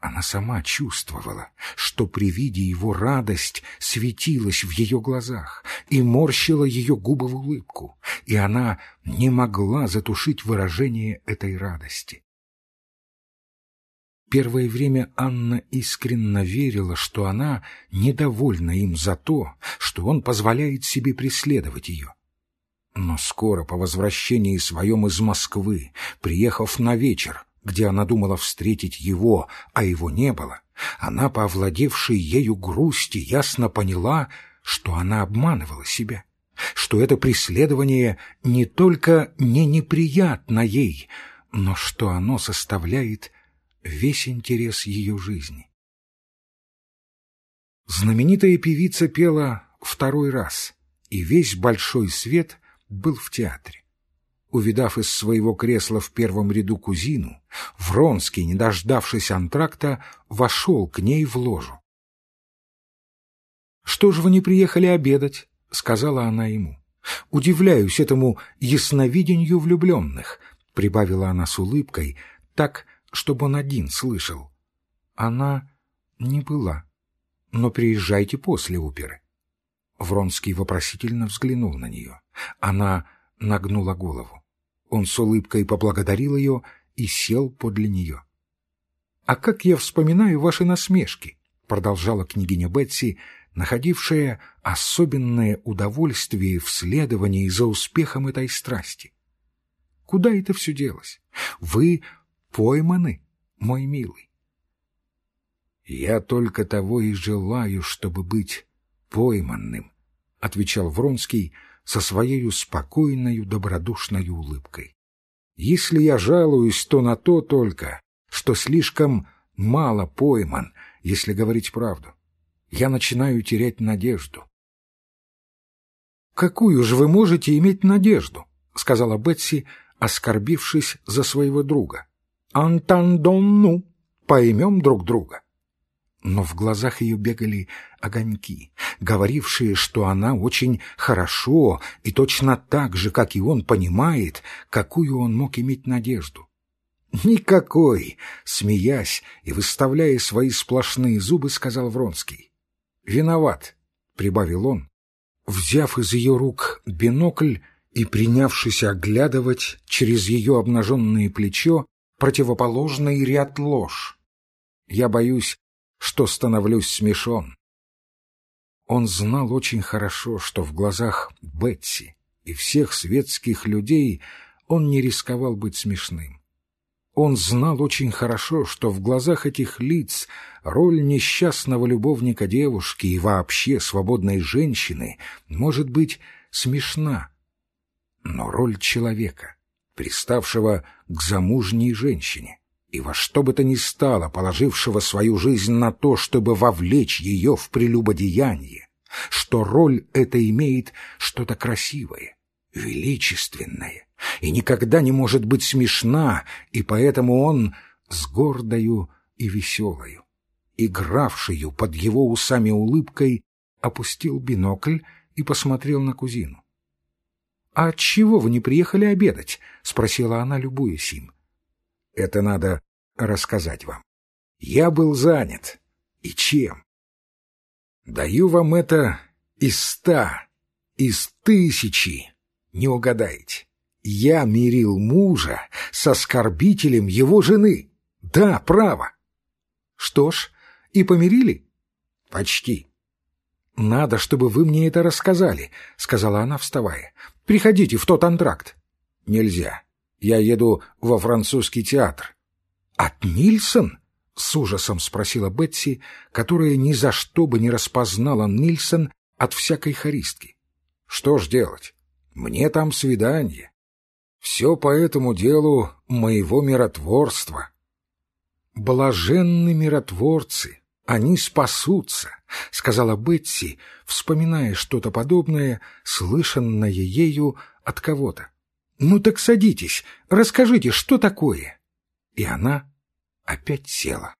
Она сама чувствовала, что при виде его радость светилась в ее глазах и морщила ее губы в улыбку, и она не могла затушить выражение этой радости. Первое время Анна искренне верила, что она недовольна им за то, что он позволяет себе преследовать ее. Но скоро по возвращении своем из Москвы, приехав на вечер, где она думала встретить его, а его не было, она, по овладевшей ею грусти, ясно поняла, что она обманывала себя, что это преследование не только не неприятно ей, но что оно составляет весь интерес ее жизни. Знаменитая певица пела второй раз, и весь большой свет был в театре. Увидав из своего кресла в первом ряду кузину, Вронский, не дождавшись антракта, вошел к ней в ложу. «Что же вы не приехали обедать?» — сказала она ему. «Удивляюсь этому ясновидению влюбленных», — прибавила она с улыбкой, так, чтобы он один слышал. Она не была, но приезжайте после оперы. Вронский вопросительно взглянул на нее. Она нагнула голову. Он с улыбкой поблагодарил ее и сел подле нее. «А как я вспоминаю ваши насмешки!» — продолжала княгиня Бетси, находившая особенное удовольствие в следовании за успехом этой страсти. «Куда это все делось? Вы пойманы, мой милый. «Я только того и желаю, чтобы быть пойманным», — отвечал Вронский со своей спокойной, добродушной улыбкой. «Если я жалуюсь, то на то только, что слишком мало пойман, если говорить правду. Я начинаю терять надежду». «Какую же вы можете иметь надежду?» — сказала Бетси, оскорбившись за своего друга. «Антандонну, поймем друг друга». Но в глазах ее бегали огоньки, говорившие, что она очень хорошо и точно так же, как и он, понимает, какую он мог иметь надежду. «Никакой!» — смеясь и выставляя свои сплошные зубы, сказал Вронский. «Виноват!» — прибавил он, взяв из ее рук бинокль и принявшись оглядывать через ее обнаженное плечо противоположный ряд ложь. Я боюсь, что становлюсь смешон. Он знал очень хорошо, что в глазах Бетси и всех светских людей он не рисковал быть смешным. Он знал очень хорошо, что в глазах этих лиц роль несчастного любовника девушки и вообще свободной женщины может быть смешна, но роль человека, приставшего к замужней женщине и во что бы то ни стало положившего свою жизнь на то, чтобы вовлечь ее в прелюбодеяние, что роль эта имеет что-то красивое, величественное и никогда не может быть смешна, и поэтому он с гордою и веселою, игравшую под его усами улыбкой, опустил бинокль и посмотрел на кузину. «А отчего вы не приехали обедать?» — спросила она, любуясь им. «Это надо рассказать вам. Я был занят. И чем? Даю вам это из ста, из тысячи. Не угадаете. Я мирил мужа с оскорбителем его жены. Да, право. Что ж, и помирили? Почти. «Надо, чтобы вы мне это рассказали», — сказала она, вставая. «Приходите в тот антракт». «Нельзя. Я еду во французский театр». «От Нильсон?» — с ужасом спросила Бетси, которая ни за что бы не распознала Нильсон от всякой хористки. «Что ж делать? Мне там свидание. Все по этому делу моего миротворства». «Блаженны миротворцы!» они спасутся, — сказала Бетси, вспоминая что-то подобное, слышанное ею от кого-то. — Ну так садитесь, расскажите, что такое? И она опять села.